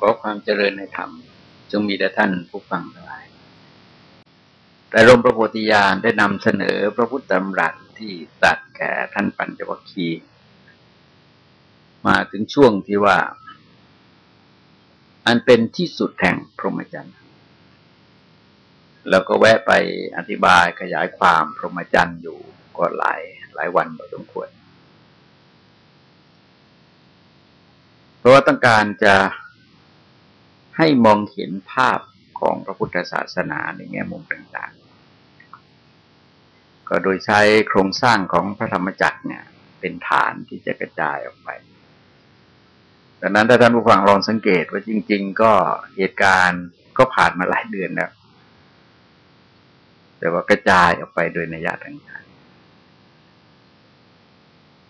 ก็ความเจริญในธรรม จงมีแด่ท่านผู้ฟังทั้งหลายแต่รมพระโพธิญาณได้นำเสนอพระพุทธธรรมรัตที่ตัดแก่ท่านปัญจวัคคีมาถึงช่วงที่ว่า อันเป็นที่สุดแห่งพรหมจรรย์ แล้วก็แวะไปอธิบายขยายความพรหมจรรย์อยู่ก็หลายหลายวันพอสมควร เพราะว่าต้องการจะ ให้มองเห็นภาพของพระพุทธศาสนาในแง่มุมต่างๆ ก็โดยใช้โครงสร้างของพระธรรมจักรเนี่ย เป็นฐานที่จะกระจายออกไปดังนั้นถ้าท่านผู้ฟังลองสังเกตว่าจริง ๆ ก็เหตุการณ์ก็ผ่านมาหลายเดือนแล้ว แต่ว่ากระจายออกไปโดยนัยยะต่างๆ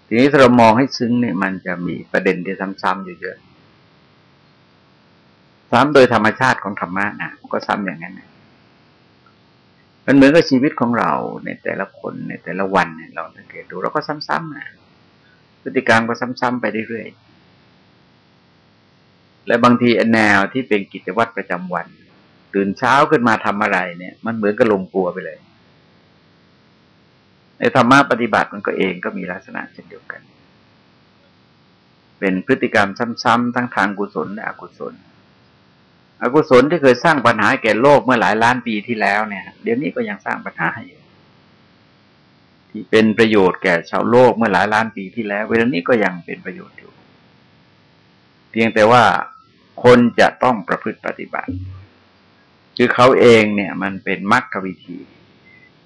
ทีนี้ถ้าเรามองให้ซึ้งเนี่ยมันจะมีประเด็นที่ซ้ำๆอยู่เยอะ ซ้ำโดยธรรมชาติของธรรมะนะก็ซ้ำอย่างนั้นนะมันเหมือนกับชีวิตของเราในแต่ละคนในแต่ละวันเนี่ยเราสังเกตดูเราก็ซ้ำๆนะพฤติกรรมก็ซ้ำๆไปเรื่อยๆและบางทีแนวที่เป็นกิจวัตรประจำวัน ตื่นเช้าขึ้นมาทำอะไรเนี่ย มันเหมือนกับลงกลัวไปเลย ในธรรมะปฏิบัติมันก็เองก็มีลักษณะเช่นเดียวกัน เป็นพฤติกรรมซ้ำๆทั้งทางกุศลและอกุศล อกุศลที่เคยสร้างปัญหาแก่โลกเมื่อหลายล้านปีที่แล้วเนี่ย เดี๋ยวนี้ก็ยังสร้างปัญหาให้อยู่ที่เป็นประโยชน์แก่ชาวโลกเมื่อหลายล้านปีที่แล้ว เวลานี้ก็ยังเป็นประโยชน์อยู่ เพียงแต่ว่าคนจะต้องประพฤติปฏิบัติ คือเขาเองเนี่ย มันเป็นมรรควิธี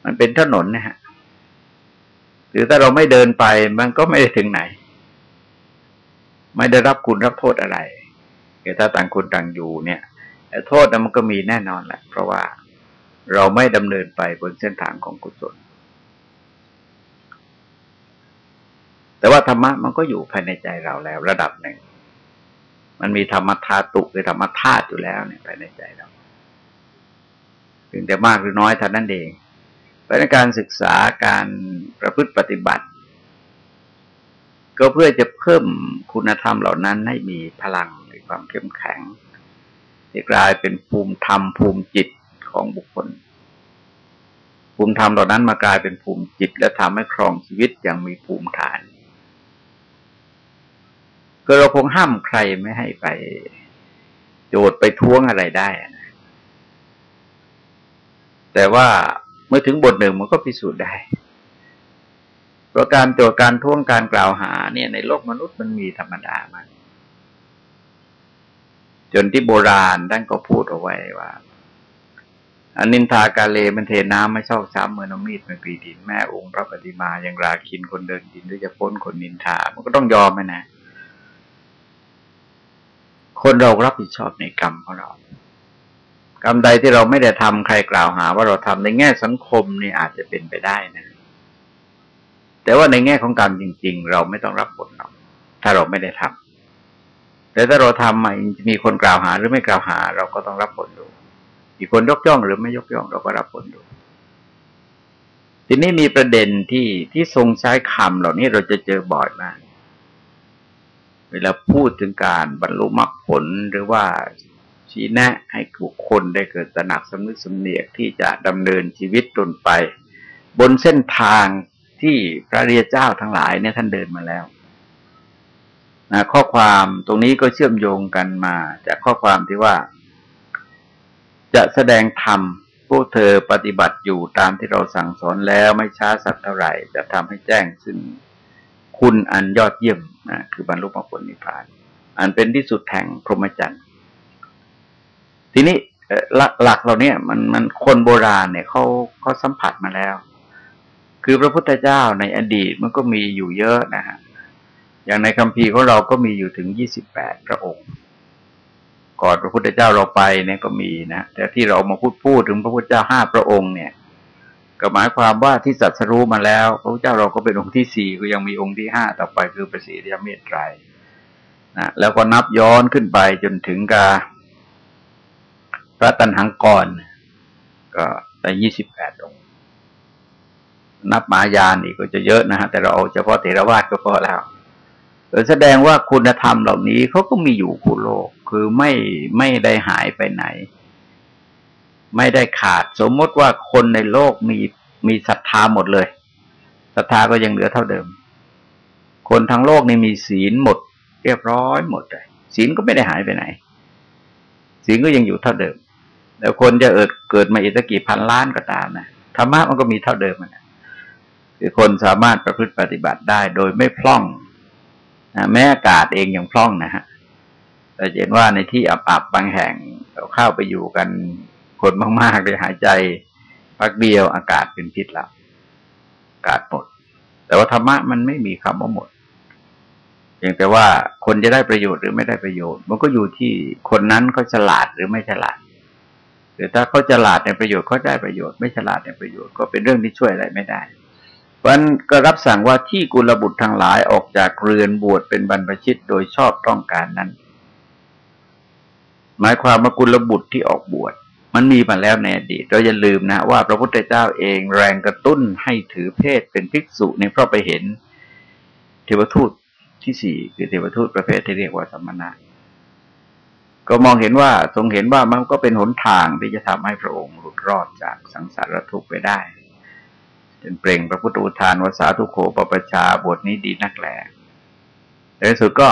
มันเป็นถนนนะฮะหรือถ้าเราไม่เดินไปมันก็ไม่ได้ถึงไหน ไม่ได้รับคุณรับโทษอะไรแต่ถ้าต่างคนต่างอยู่เนี่ย โทษนั้นมันก็มีแน่นอนแหละ เพราะว่าเราไม่ดำเนินไปบนเส้นทางของกุศล แต่ว่าธรรมะมันก็อยู่ภายในใจเราแล้ว ระดับหนึ่ง มันมีธรรมธาตุคือธรรมธาตุอยู่แล้วเนี่ยภายในใจเราถึงแต่มากหรือน้อยเท่านั้นเองในการศึกษาการประพฤติปฏิบัติ ก็เพื่อจะเพิ่มคุณธรรมเหล่านั้นให้มีพลังในความเข้มแข็ง ที่กลายเป็นภูมิธรรมภูมิจิตของบุคคล ภูมิธรรมเหล่านั้นมากลายเป็นภูมิจิต และทำให้ครองชีวิตอย่างมีภูมิฐานคือเราคงห้ามใครไม่ให้ไปโจดไปท้วงอะไรได้นะแต่ว่าเมื่อถึงบทหนึ่งมันก็พิสูจน์ได้เพราะการโจทย์การท้วงการกล่าวหาเนี่ยในโลกมนุษย์มันมีธรรมดามาก จนที่โบราณท่านก็พูดเอาไว้ว่าอนินทากาเลมันเทน้ำไม่ชอบช้ำเมื่อนมีดมันปีดินแม่องค์พระปฏิมาอย่างราคินคนเดินดินหรือจะพ้นคนนินทา มันก็ต้องยอมไหมนะ คนเรารับผิดชอบในกรรมของเรา กรรมใดที่เราไม่ได้ทำใครกล่าวหา ว่าเราทำในแง่สังคมนี่อาจจะเป็นไปได้นะ แต่ว่าในแง่ของกรรมจริง ๆ เราไม่ต้องรับผลหรอกถ้าเราไม่ได้ทำ แต่ถ้าเราทำมามีคนกล่าวหาหรือไม่กล่าวหา เราก็ต้องรับผลดูอีกคนยกย่องหรือไม่ยกย่องเราก็รับผลดูทีนี้มีประเด็นที่ที่ทรงใช้คำเหล่านี้เราจะเจอบ่อยมาก เวลาพูดถึงการบรรลุมรรคผลหรือว่าชี้แนะให้บุคคลได้เกิดตระหนักสำนึกสำเนียกที่จะดำเนินชีวิตตนไป บนเส้นทางที่พระเรียเจ้าทั้งหลายเนี่ยท่านเดินมาแล้ว นะข้อความตรงนี้ก็เชื่อมโยงกันมาจากข้อความที่ว่า จะแสดงธรรมพวกเธอปฏิบัติอยู่ตามที่เราสั่งสอนแล้วไม่ช้าสักเท่าไหร่ จะทำให้แจ้งซึ่งคุณอันยอดเยี่ยมนะคือบรรลุมรรคผลนิพพาน อันเป็นที่สุดแห่งพรหมจรรย์ทีนี้หลักเราเนี่ยมันมันคนโบราณเนี่ยเขาเขาสัมผัสมาแล้ว คือพระพุทธเจ้าในอดีตมันก็มีอยู่เยอะนะฮะ อย่างในคัมภีร์ของเราก็มีอยู่ถึงยี่สิบแปดพระองค์ ก่อนพระพุทธเจ้าเราไปเนี่ยก็มีนะ แต่ที่เรามาพูดพูดถึงพระพุทธเจ้าห้าพระองค์เนี่ย ก็หมายความว่าที่สัตสรู้มาแล้ว พระพุทธเจ้าเราก็เป็นองค์ที่สี่ก็ยังมีองค์ที่ห้าต่อไปคือประสิทธิเมตไตรนะแล้วก็นับย้อนขึ้นไปจนถึงกาพระตันหังกร ก็ได้ยี่สิบแปดองค์ นับมายานอีกก็จะเยอะนะฮะแต่เราเอาเฉพาะเทรวาสก็พอแล้ว แสดงว่าคุณธรรมเหล่านี้เขาก็มีอยู่คู่โลก คือไม่ไม่ได้หายไปไหน ไม่ได้ขาด สมมติว่าคนในโลกมีมีศรัทธาหมดเลยศรัทธาก็ยังเหลือเท่าเดิม คนทั้งโลกนี่มีศีลหมด เรียบร้อยหมดเลยศีลก็ไม่ได้หายไปไหน ศีลก็ยังอยู่เท่าเดิมแล้วคนจะเอิดเกิดมาอีกสักกี่พันล้านก็ตามนะธรรมะมันก็มีเท่าเดิมนะคือคนสามารถประพฤติปฏิบัติได้ โดยไม่พล่อง นะแม้อากาศเองยังพล่องนะฮะแต่เห็นว่าในที่อับๆบางแห่งเราเข้าไปอยู่กันคนมากๆเลยหายใจพักเดียวอากาศเป็นพิษแล้วอากาศหมด แต่ว่าธรรมะมันไม่มีคำว่าหมดเพียงแต่ว่าคนจะได้ประโยชน์หรือไม่ได้ประโยชน์ มันก็อยู่ที่คนนั้นเขาฉลาดหรือไม่ฉลาดหรือถ้าเขาฉลาดในประโยชน์เขาได้ประโยชน์ไม่ฉลาดในประโยชน์ก็เป็นเรื่องที่ช่วยอะไรไม่ได้ เพราะนั้นก็รับสั่งว่าที่กุลบุตรทั้งหลายออกจากเรือนบวชเป็นบรรพชิตโดยชอบต้องการนั้น หมายความว่ากุลบุตรที่ออกบวชมันมีมาแล้วในอดีตเราอย่าลืมนะว่าพระพุทธเจ้าเองแรงกระตุ้นให้ถือเพศเป็นภิกษุเนี่ยเพราะไปเห็น เทวทูตที่สี่คือเทวทูตประเภทที่เรียกว่าสมณะ ก็มองเห็นว่าทรงเห็นว่ามันก็เป็นหนทางที่จะทำให้พระองค์หลุดรอดจากสังสารทุกข์ไปได้ จนเปล่งพระพุทธอุทานวสาทุโขปปชาบทนี้ดีนักแหลในสุดก็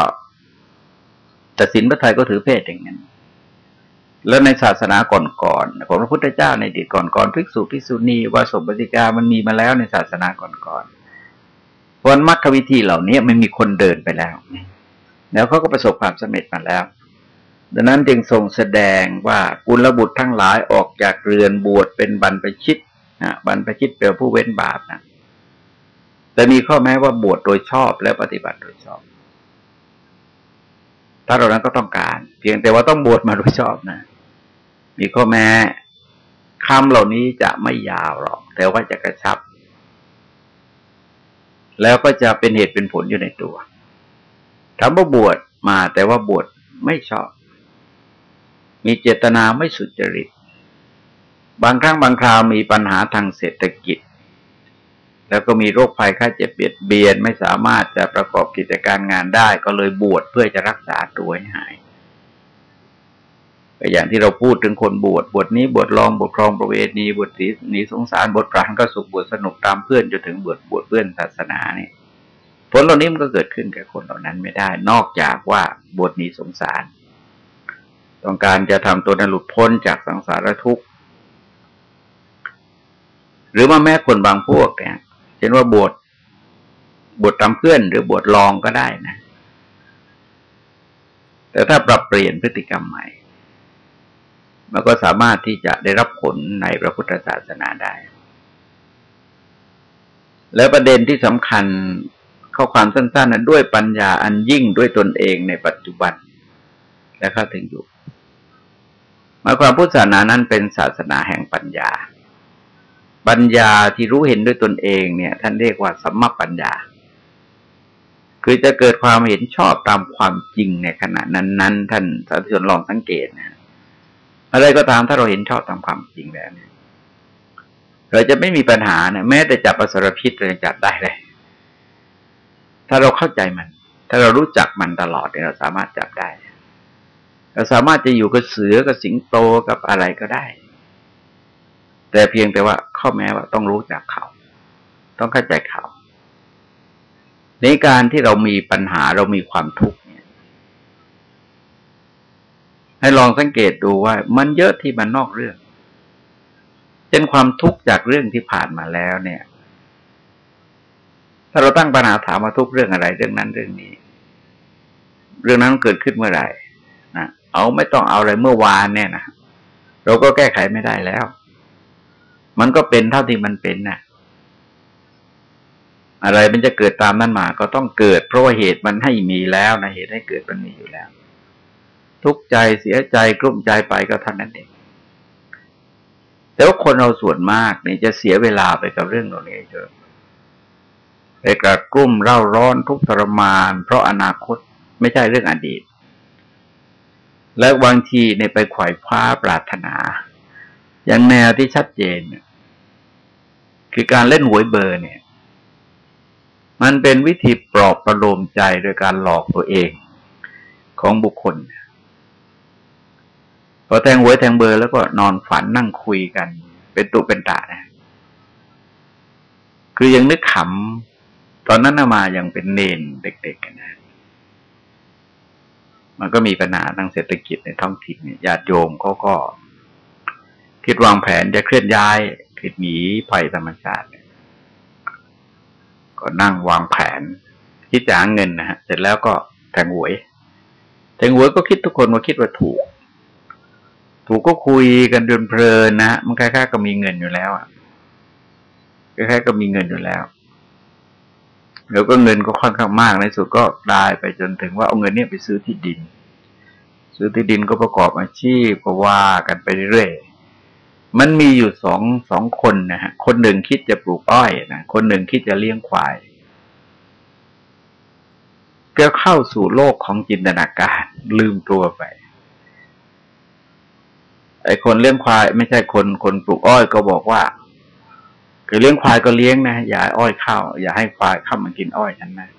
ตัดสินพระไทยก็ถือเพศอย่างนั้น แล้วในศาสนาก่อนๆของพระพุทธเจ้าในดีก่อนๆภิกษุภิกษุณีวาสมปฏิกามันมีมาแล้วในศาสนาก่อนๆเพรมรรควิธีเหล่านี้ไม่มีคนเดินไปแล้ว แล้วเขาก็ประสบความสำเร็จมาแล้วดังนั้นจึงทรงแสดงว่ากุลบุตรทั้งหลายออกจากเรือนบวชเป็นบรรพชิต นะบรรพชิตเป็นผู้เว้นบาปนะแต่มีข้อแม้ว่าบวชโดยชอบและปฏิบัติโดยชอบ ถ้าเรานั้นก็ต้องการ เพียงแต่ว่าต้องบวชมาโดยชอบนะ มีข้อแม้คำเหล่านี้จะไม่ยาวหรอก แต่ว่าจะกระชับ แล้วก็จะเป็นเหตุเป็นผลอยู่ในตัวถามว่าบวชมาแต่ว่าบวชไม่ชอบ มีเจตนาไม่สุจริต บางครั้งบางคราวมีปัญหาทางเศรษฐกิจ แล้วก็มีโรคภัยไข้เจ็บเบียดเบียนไม่สามารถจะประกอบกิจการงานได้ ก็เลยบวชเพื่อจะรักษาตัวให้หายอย่างที่เราพูดถึงคนบวชบวชนี้บวชรองบวชครองประเวณีบวชหนีสงสารบวชพรานก็สุขบวชสนุกตามเพื่อนจนถึงบวชบวชเพื่อนศาสนาเนี่ยผลเหล่านี้มันก็เกิดขึ้นแก่คนเหล่านั้นไม่ได้ นอกจากว่าบวชนี้สงสาร ต้องการจะทำตัวนั้นหลุดพ้นจากสังสารทุกข์ หรือว่าแม้คนบางพวกเนี่ยเช่นว่าบวชบวชตามเพื่อน หรือบวชลองก็ได้นะ แต่ถ้าปรับเปลี่ยนพฤติกรรมใหม่ มันก็สามารถที่จะได้รับผลในพระพุทธศาสนาได้ แล้วประเด็นที่สำคัญข้อความสั้นๆนั้นด้วยปัญญาอันยิ่งด้วยตนเองในปัจจุบัน และเข้าถึงอยู่หมายความพุทธศาสนานั้นเป็นศาสนาแห่งปัญญา ปัญญาที่รู้เห็นด้วยตนเองเนี่ย ท่านเรียกว่าสัมมาปัญญา คือจะเกิดความเห็นชอบตามความจริงในขณะนั้นๆท่านสาธุชนลองสังเกตนะอะไรก็ตามถ้าเราเห็นชอบตามความจริงแล้วเนี่ยเราจะไม่มีปัญหาเนี่ยแม้แต่จับอสรพิษเราจับได้เลย ถ้าเราเข้าใจมัน ถ้าเรารู้จักมันตลอดเนี่ยเราสามารถจับได้ เราสามารถจะอยู่กับเสือกับสิงโตกับอะไรก็ได้ แต่เพียงแต่ว่าข้อแม้ว่าต้องรู้จักเขา ต้องเข้าใจเขาในการที่เรามีปัญหาเรามีความทุกข์เนี่ย ให้ลองสังเกตดูว่า มันเยอะที่มันนอกเรื่องเช่นความทุกข์จากเรื่องที่ผ่านมาแล้วเนี่ย ถ้าเราตั้งปัญหาถามว่าทุกเรื่องอะไร เรื่องนั้นเรื่องนี้ เรื่องนั้นเกิดขึ้นเมื่อไหร่นะเอาไม่ต้องเอาอะไรเมื่อวานเนี่ยนะเราก็แก้ไขไม่ได้แล้ว มันก็เป็นเท่าที่มันเป็นนะ่ะ อะไรมันจะเกิดตามนั้นมา ก็ต้องเกิด เพราะว่าเหตุมันให้มีแล้วนะเหตุให้เกิดมันมีอยู่แล้ว ทุกข์ใจเสียใจกลุ้มใจไปก็เท่านั้นเองแต่ว่าคนเราส่วนมากเนี่ยจะเสียเวลาไปกับเรื่องเหล่านี้เยอะไปกระกลุ้มเร่าร้อนทุกทรมาน เพราะอนาคตไม่ใช่เรื่องอดีต และบางทีในไปขวายคว้าปรารถนา อย่างแนวที่ชัดเจน คือการเล่นหวยเบอร์เนี่ย มันเป็นวิธีปลอบประโลมใจโดยการหลอกตัวเองของบุคคลพอแทงหวยแทงเบอร์แล้วก็นอนฝันนั่งคุยกัน เป็นตุเป็นตานะคือยังนึกขำตอนนั้นมายังเป็นเนนเด็กๆกันนะมันก็มีปัญหาทางเศรษฐกิจในท้องถิ่นเนี่ยญาติโยมเขาก็ คิดวางแผนจะเคลื่อนย้าย คิดหนีภัยธรรมชาติก็นั่งวางแผน คิดจะหาเงินนะฮะ เสร็จแล้วก็แทงหวย แทงหวยก็คิดทุกคนว่าคิดว่าถูก ถูกก็คุยกันเดินเพลินนะฮะมันคล้ายๆก็มีเงินอยู่แล้วอะคล้ายๆก็มีเงินอยู่แล้วแล้วก็เงินก็ค่อนข้างมากในสุดก็ได้ไปจนถึงว่าเอาเงินเนี่ยไปซื้อที่ดิน ซื้อที่ดินก็ประกอบอาชีพก็ว่ากันไปเรื่อย มันมีอยู่สองสองคนนะฮะ คนหนึ่งคิดจะปลูกอ้อยนะ คนหนึ่งคิดจะเลี้ยงควายก็เข้าสู่โลกของจินตนาการ ลืมตัวไป ไอ้คนเลี้ยงควาย ไม่ใช่คนคนปลูกอ้อยก็บอกว่า คือเลี้ยงควายก็เลี้ยงนะ อย่าอ้อยเข้าอย่าให้ควายเข้ามากินอ้อยฉันนะ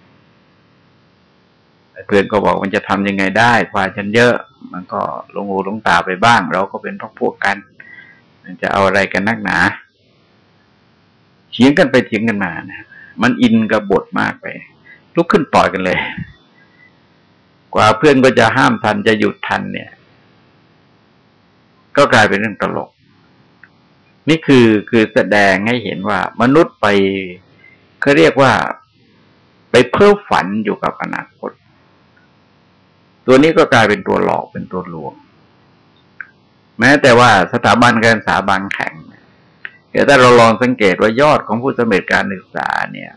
เพื่อนก็บอกมันจะทำยังไงได้ ควายฉันเยอะ มันก็ลงหูลงตาไปบ้าง เราก็เป็นพวกพวกกัน จะเอาอะไรกันนักหนาเถียงกันไปเถียงกันมานะมันอินกับบทมากไป ลุกขึ้นต่อยกันเลย กว่าเพื่อนก็จะห้ามทันจะหยุดทันเนี่ย ก็กลายเป็นเรื่องตลก นี่คือคือแสดงให้เห็นว่า มนุษย์ไปเขาเรียกว่าไปเพ้อฝันอยู่กับอนาคต ตัวนี้ก็กลายเป็นตัวหลอกเป็นตัวลวง แม้แต่ว่าสถาบันการศึกษาบางแห่งเดี๋ยวถ้าเราลองสังเกตว่ายอดของผู้สำเร็จการศึกษาเนี่ย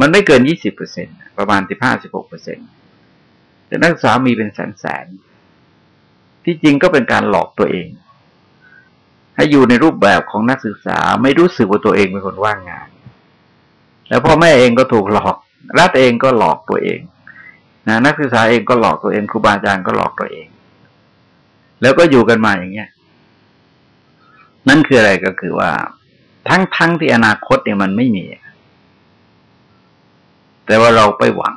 มันไม่เกินยี่สิบเปอร์เซ็นประมาณสิบห้าสิบหกเปอร์เซ็นแต่นักศึกษามีเป็นแสนแสนที่จริงก็เป็นการหลอกตัวเอง ให้อยู่ในรูปแบบของนักศึกษาไม่รู้สึกว่าตัวเองเป็นคนว่างงาน แล้วพ่อแม่เองก็ถูกหลอก รัฐเองก็หลอกตัวเองนะนักศึกษาเองก็หลอกตัวเองครูบาอาจารย์ก็หลอกตัวเอง แล้วก็อยู่กันมาอย่างเงี้ย นั่นคืออะไรก็คือว่า ทั้งทั้งที่อนาคตเนี่ยมันไม่มี แต่ว่าเราไปหวัง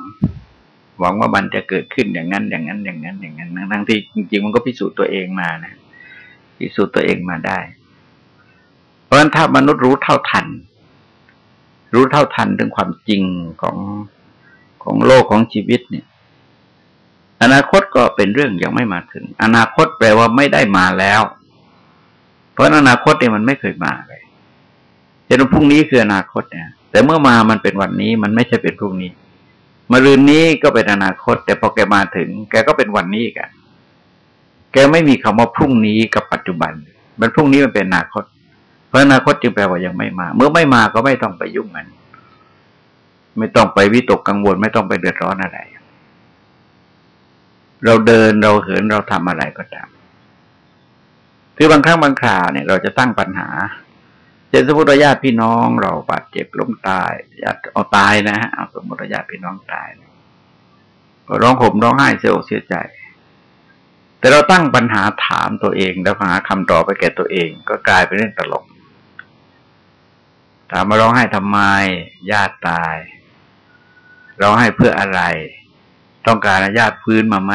หวังว่ามันจะเกิดขึ้นอย่างนั้น อย่างนั้น อย่างนั้น อย่างนั้น ทั้งที่จริงๆมันก็พิสูจน์ตัวเองมานะพิสูจน์ตัวเองมาได้ เพราะฉะนั้นถ้ามนุษย์รู้เท่าทัน รู้เท่าทันถึงความจริงของของโลกของชีวิตเนี่ย อนาคต ก็เป็นเรื่องยังไม่มาถึง อนาคตแปลว่าไม่ได้มาแล้ว เพราะอนาคตเนี่ยมันไม่เคยมาเลยเห็นว่าพรุ่งนี้คืออนาคตเนี่ย แต่เมื่อมามันเป็นวันนี้มันไม่ใช่เป็นพรุ่งนี้มารืนนี้ก็เป็นอนาคต แต่พอแกมาถึง แกก็เป็นวันนี้กันแกไม่มีคำว่าพรุ่งนี้กับปัจจุบัน มันพรุ่งนี้มันเป็นอนาคต เพราะอนาคตจึงแปลว่ายังไม่มา เมื่อไม่มาก็ไม่ต้องไปยุ่งมัน ไม่ต้องไปวิตกกังวล ไม่ต้องไปเดือดร้อนอะไร เราเดินเราเหินเราทำอะไรก็ตาม คือบางครั้งบางคราวเนี่ย เราจะตั้งปัญหาเช่นสมมติญาติพี่น้องเราบาดเจ็บล้มตายญาติเอาตายนะฮะเอาสมมติญาติพี่น้องตายก็ร้องห่มร้องไห้เสียอกเสียใจ แต่เราตั้งปัญหาถามตัวเอง แล้วหาคำตอบไปแก่ตัวเอง ก็กลายเป็นเรื่องตลกถามมาร้องไห้ทำไมญาติตายร้องไห้เพื่ออะไร ต้องการอนุญาตพื้นมาไหม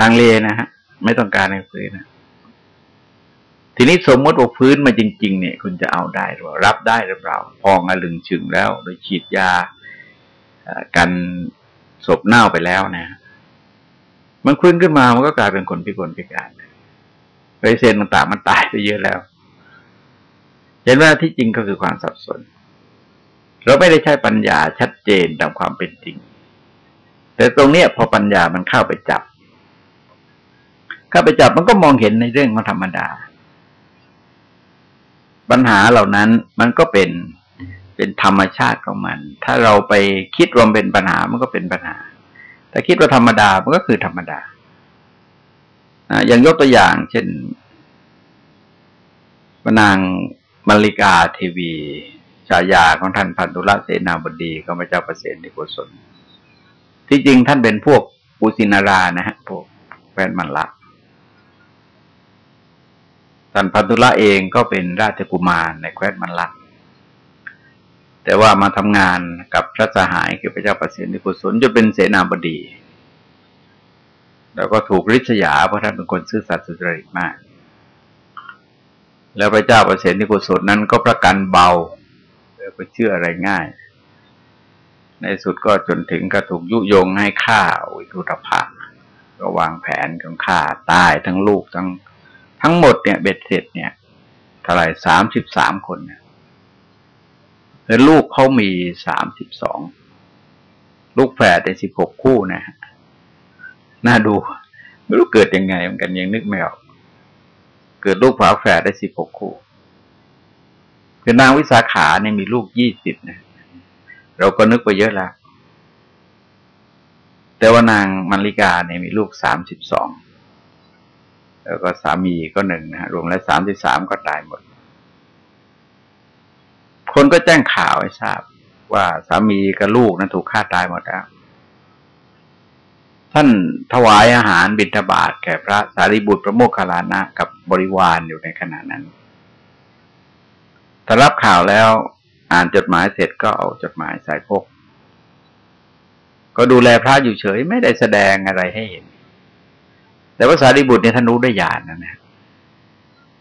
ลังเลนะฮะ ไม่ต้องการให้พื้นนะทีนี้สมมติว่าพื้นมาจริง ๆ เนี่ย คุณจะเอาได้หรือรับได้หรือเปล่า พองอลึงชึงแล้ว โดยฉีดยากันศพเน่าไปแล้วนะ มันฟื้นขึ้นมามันก็กลายเป็นคนพิกลพิการไรเซนต่างๆมันตายไปเยอะแล้ว เห็นว่าที่จริงก็คือความสับสน เราไม่ได้ใช้ปัญญาชัดเจนตามความเป็นจริง แต่ตรงเนี้ยพอปัญญามันเข้าไปจับ เข้าไปจับมันก็มองเห็นในเรื่องของธรรมดา ปัญหาเหล่านั้นมันก็เป็นเป็นธรรมชาติของมัน ถ้าเราไปคิดรวมเป็นปัญหามันก็เป็นปัญหา แต่คิดว่าธรรมดา มันก็คือธรรมดาอย่างยกตัวอย่าง เช่นพนางมาริกาเทวีชายาของท่านพันธุระเสนาบดีก็มาเจ้าประเสนิโกศล ที่จริงท่านเป็นพวกปุสินารานะฮะพวกแฟนมันละท่านพันธุละเองก็เป็นราชกุมารในแคว้นมันลักแต่ว่ามาทำงานกับพระสหายคือพระเจ้าประสิทธิกุศลจะเป็นเสนาบดี แล้วก็ถูกริษยาเพราะท่านเป็นคนซื่อสัตย์สุจริตมาก แล้วพระเจ้าประเสริฐนิโกศลนั้นก็ประกันเบาแล้วก็เชื่ออะไรง่าย ในสุดก็จนถึงก็ถูกยุยงให้ฆ่าวิกุตภะก็วางแผนของฆ่าตายทั้งลูกทั้งทั้งหมดเนี่ยเบ็ดเสร็จเนี่ยเท่าไหร่สามสิบสามคนเนี่ยแล้วลูกเขามีสามสิบสองลูกแฝดแต่สิบหกคู่นะฮะน่าดูไม่รู้เกิดยังไงเหมือนกันยังนึกไม่ออกเกิดลูกฝาแฝดได้สิบหกคู่คือนางวิสาขาเนี่ยมีลูกยี่สิบนะ เราก็นึกไปเยอะแล้ว แต่ว่านางมัลลิกาเนี่ยมีลูกสามสิบสองแล้วก็สามีก็หนึ่งนะรวมแล้วสามสิบสามก็ตายหมด คนก็แจ้งข่าวให้ทราบ ว่าสามีกับลูกนั้นถูกฆ่าตายหมดแล้วท่านถวายอาหารบิณฑบาตแก่พระสารีบุตรพระโมคคัลลานะกับบริวารอยู่ในขณะนั้นถ้ารับข่าวแล้ว อ่านจดหมายเสร็จก็เอาจดหมายใส่พก ก็ดูแลพระอยู่เฉยไม่ได้แสดงอะไรให้เห็น แต่ว่าสารีบุตรเนี่ยท่านรู้ได้ญาณนะนะ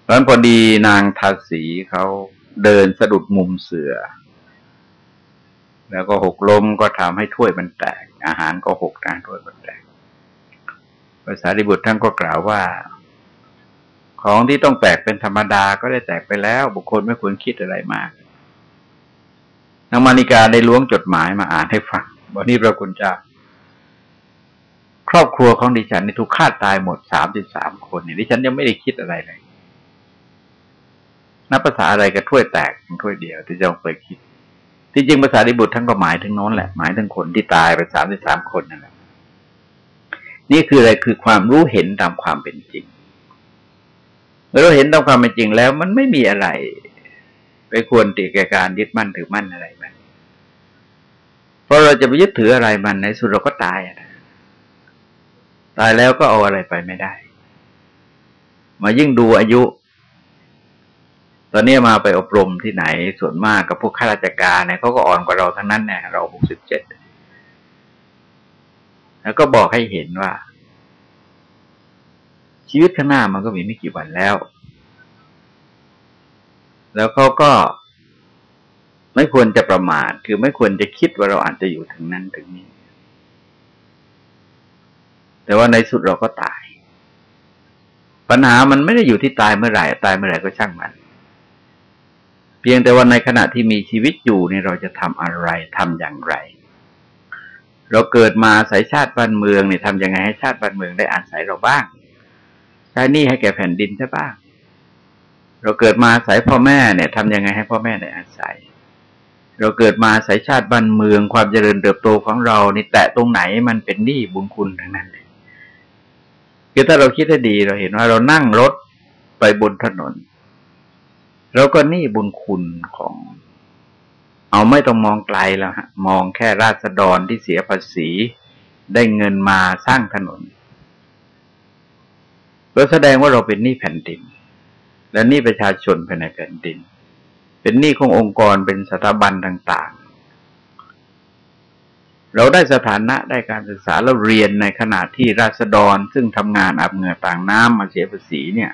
ตอนพอดีนางทาสีเขาเดินสะดุดมุมเสือ แล้วก็หกล้มก็ทำให้ถ้วยมันแตก อาหารก็หกนะถ้วยมันแตกภาษาดิบุตรท่านก็กล่าวว่า ของที่ต้องแตกเป็นธรรมดาก็ได้แตกไปแล้ว บุคคลไม่ควรคิดอะไรมาก นางมานิกาได้ล้วงจดหมายมาอ่านให้ฟังวันนี้พระคุณเจ้าครอบครัวของดิฉันในถูกฆ่าตายหมดสามสิบสามคนเนี่ยดิฉันยังไม่ได้คิดอะไรเลยนับภาษาอะไรกับถ้วยแตกถ้วยเดียวที่จะเคยคิด ที่จริงภาษาดิบุตรท่านก็หมายถึงโน้นแหละหมายถึงคนที่ตายไปสามสิบสามคนนั่นแหละนี่คืออะไรคือความรู้เห็นตามความเป็นจริงเมื่อเราเห็นตามความเป็นจริงแล้ว มันไม่มีอะไร ไปควรติแก่การยึดมั่นถือมั่นอะไรมันเพราะเราจะไปยึดถืออะไรมันในสุดเราก็ตายนะตายแล้วก็เอาอะไรไปไม่ได้ มายิ่งดูอายุ ตอนนี้มาไปอบรมที่ไหนส่วนมากกับพวกข้าราชการเนี่ยเขาก็อ่อนกว่าเราทั้งนั้นเนี่ยเราหกสิบเจ็ดแล้วก็บอกให้เห็นว่า ชีวิตข้างหน้ามันก็มีไม่กี่วันแล้ว แล้วเขาก็ไม่ควรจะประมาท คือไม่ควรจะคิดว่าเราอาจจะอยู่ถึงนั้นถึงนี้ แต่ว่าในสุดเราก็ตาย ปัญหามันไม่ได้อยู่ที่ตายเมื่อไหร่ ตายเมื่อไหร่ก็ช่างมัน เพียงแต่ว่าในขณะที่มีชีวิตอยู่เนี่ยเราจะทำอะไรทำอย่างไร เราเกิดมาอายชาติบ้านเมืองเนี่ยทำยังไงให้ชาติบ้านเมืองได้อาศัยเราบ้างใช้นี่ให้แก่แผ่นดินใช่บ้าง เราเกิดมาอาศัยพ่อแม่เนี่ยทำยังไงให้พ่อแม่ได้อาศัย เราเกิดมาอาศัยชาติบ้านเมืองความเจริญเติบโตของเรานี่แตะตรงไหนมันเป็นหนี้บุญคุณทั้งนั้นคือถ้าเราคิดให้ดีเราเห็นว่าเรานั่งรถไปบนถนนเราก็หนี้บุญคุณของ เอาไม่ต้องมองไกลแล้วฮะมองแค่ราษฎรที่เสียภาษีได้เงินมาสร้างถนนเราแสดงว่าเราเป็นหนี้แผ่นดิน และหนี้ประชาชนภายในแผ่นดิน เป็นหนี้ขององค์กรเป็นสถาบันต่าง ๆ เราได้สถานะได้การศึกษาเราเรียนในขณะที่ราษฎรซึ่งทำงานอาบเหงื่อต่างน้ำมาเสียภาษีเนี่ย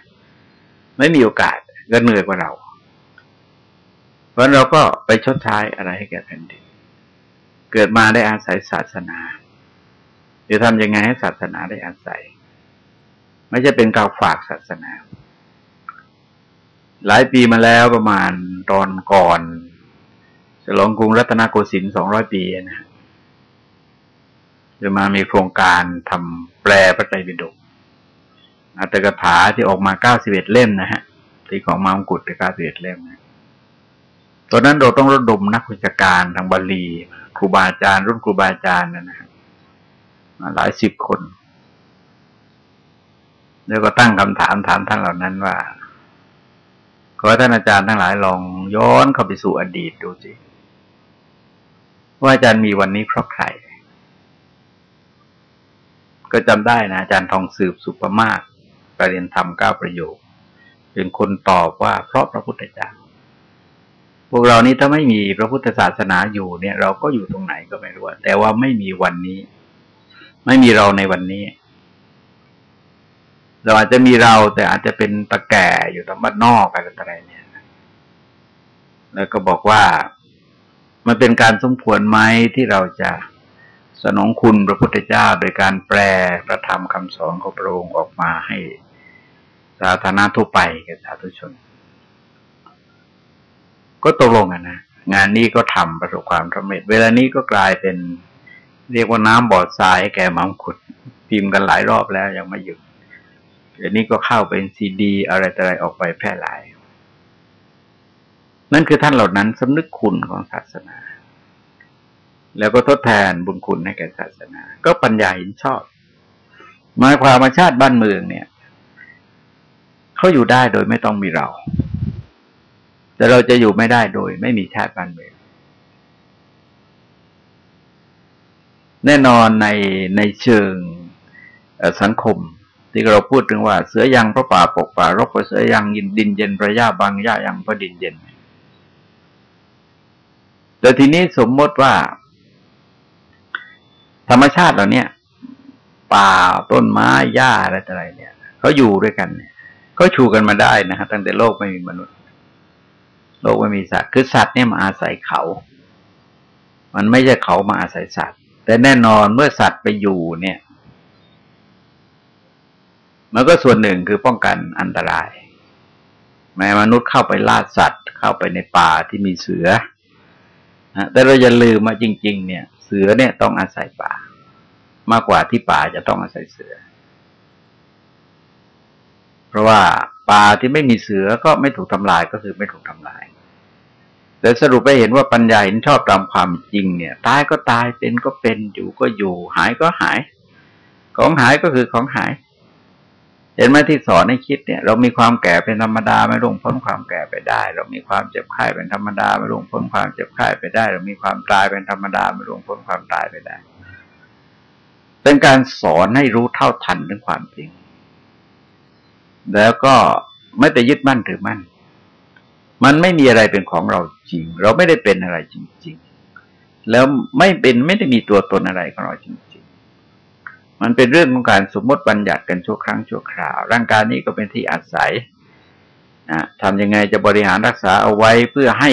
ไม่มีโอกาสก็เหนื่อยกว่าเรา เพราะเราก็ไปชดใช้อะไรให้แก่แผ่นดิน เกิดมาได้อาศัยศาสนาจะทำยังไงให้ศาสนาได้อาศัย ไม่ใช่เป็นกาวฝากศาสนา หลายปีมาแล้วประมาณตอนก่อนฉลองกรุงรัตนโกสินทร์สองร้อยปีนะจะมามีโครงการทำแปลพระไตรปิฎกอัตถกถาที่ออกมาเก้าสิบเอ็ดเล่มนะฮะ ที่ของมามกุฎเก้าสิบเอ็ดเล่มนะตอนนั้นเราต้องระดมนักวิชาการทางบาลีครูบาอาจารย์ รุ่นครูบาอาจารย์นะนะหลายสิบคน แล้วก็ตั้งคำถามถามท่านเหล่านั้นว่า ขอท่านอาจารย์ทั้งหลายลองย้อนเข้าไปสู่อดีตดูสิว่าอาจารย์มีวันนี้เพราะใคร ก็จำได้นะอาจารย์ทองสืบสุปมาศประเรียนธรรมเก้าประโยค เป็นคนตอบว่าเพราะพระพุทธเจ้าพวกเรานี้ถ้าไม่มีพระพุทธศาสนาอยู่เนี่ย เราก็อยู่ตรงไหนก็ไม่รู้แต่ว่าไม่มีวันนี้ ไม่มีเราในวันนี้ เราอาจจะมีเราแต่อาจจะเป็นตะแก่อยู่ตามบ้านนอกอะไรเนี่ย แล้วก็บอกว่ามันเป็นการสมควรไหมที่เราจะสนองคุณพระพุทธเจ้าโดยการแปลพระธรรมคำสอนของพระองค์ออกมาให้สาธารณะทั่วไปแก่สาธุชน ก็ตกลงกันนะงานนี้ก็ทำประสบความสำเร็จ เวลานี้ก็กลายเป็นเรียกว่าน้ำบอดทรายแก่มังคุดพิมพ์กันหลายรอบแล้วยังไม่หยุด เดี๋ยวนี้ก็เข้าเป็นซีดี อะไรต่ออะไรออกไปแพร่หลาย นั่นคือท่านเหล่านั้นสำนึกคุณของศาสนา แล้วก็ทดแทนบุญคุณให้แก่ศาสนา ก็ปัญญาเห็นชอบหมายความมาชาติบ้านเมืองเนี่ยเขาอยู่ได้โดยไม่ต้องมีเรา แต่เราจะอยู่ไม่ได้โดย ไม่มีชาติบ้านเมืองแน่นอนในในเชิงสังคม ที่เราพูดถึงว่าเสือยังพระป่าปกป่ารบกเสือยังยินดินเย็นระยะบางย่ายังพระดินเย็น แต่ทีนี้สมมติว่า ธรรมชาติเหล่านี้ป่าต้นไม้หญ้าอะไรต่ออะไรเนี่ยเขาอยู่ด้วยกันเนี่ยก็ชูกันมาได้นะฮะตั้งแต่โลกไม่มีมนุษย์ โลกไม่มีสัตว์คือสัตว์เนี่ยมาอาศัยเขา มันไม่ใช่เขามาอาศัยสัตว์ แต่แน่นอนเมื่อสัตว์ไปอยู่เนี่ย มันก็ส่วนหนึ่งคือป้องกันอันตราย แม้มนุษย์เข้าไปล่าสัตว์ เข้าไปในป่าที่มีเสือแต่เราอย่าลืมมาจริง ๆ เนี่ย เสือเนี่ยต้องอาศัยป่า มากกว่าที่ป่าจะต้องอาศัยเสือ เพราะว่าป่าที่ไม่มีเสือก็ไม่ถูกทำลายก็คือไม่ถูกทำลายแต่สรุปไปเห็นว่าปัญญาเห็นชอบตามความจริงเนี่ย ตายก็ตายเป็นก็เป็นอยู่ก็อยู่ หายก็หาย ของหายก็คือของหาย เห็นไหมที่สอนให้คิดเนี่ย เรามีความแก่เป็นธรรมดาไม่ลงพ้นความแก่ไปได้ เรามีความเจ็บไข้เป็นธรรมดาไม่ลงพ้นความเจ็บไข้ไปได้ เรามีความตายเป็นธรรมดาไม่ลงพ้นความตายไปได้ เป็นการสอนให้รู้เท่าทันเรื่องความจริง แล้วก็ไม่ไปยึดมั่นถือมั่น มันไม่มีอะไรเป็นของเราจริง เราไม่ได้เป็นอะไรจริง ๆ แล้วไม่เป็นไม่ได้มีตัวตนอะไรของเราจริง มันเป็นเรื่องของการสมมติบัญญัติกันชั่วครั้งชั่วคราว ร่างกายนี้ก็เป็นที่อาศัยนะทำยังไงจะบริหารรักษาเอาไว้เพื่อให้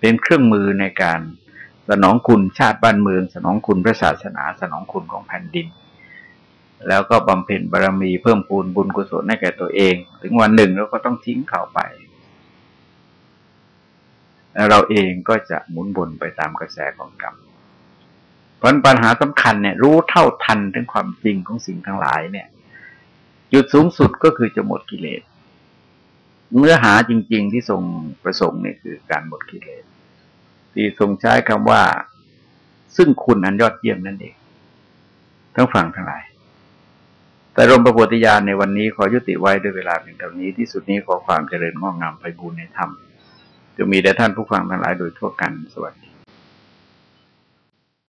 เป็นเครื่องมือในการสนองคุณชาติบ้านเมือง สนองคุณพระศาสนา สนองคุณของแผ่นดิน แล้วก็บำเพ็ญบารรมีเพิ่มพูนบุญกุศลให้แก่ตัวเอง ถึงวันหนึ่งเราก็ต้องทิ้งเขาไปแล้วเราเองก็จะหมุนบนไปตามกระแสของกรรม พราะปัญหาสำคัญเนี่ยรู้เท่าทันถึงความจริงของสิ่งทั้งหลายเนี่ย จุดสูงสุดก็คือจะหมดกิเลสเนื้อหาจริง ๆ ที่ทรงประสงค์เนี่ยคือการหมดกิเลสที่ทรงใช้คำว่า ซึ่งคุณอันยอดเยี่ยมนั่นเองทั้งฝั่งทั้งหลาย แต่รมประโพธิญาณในวันนี้ขอยุติไว้ด้วยเวลาเพียงเท่านี้ที่สุดนี้ขอความเจริญงอกงามไปบูรณนธรรมจะมีแด่ท่านผู้ฟังทั้งหลายโดยทั่วกันสวัสดี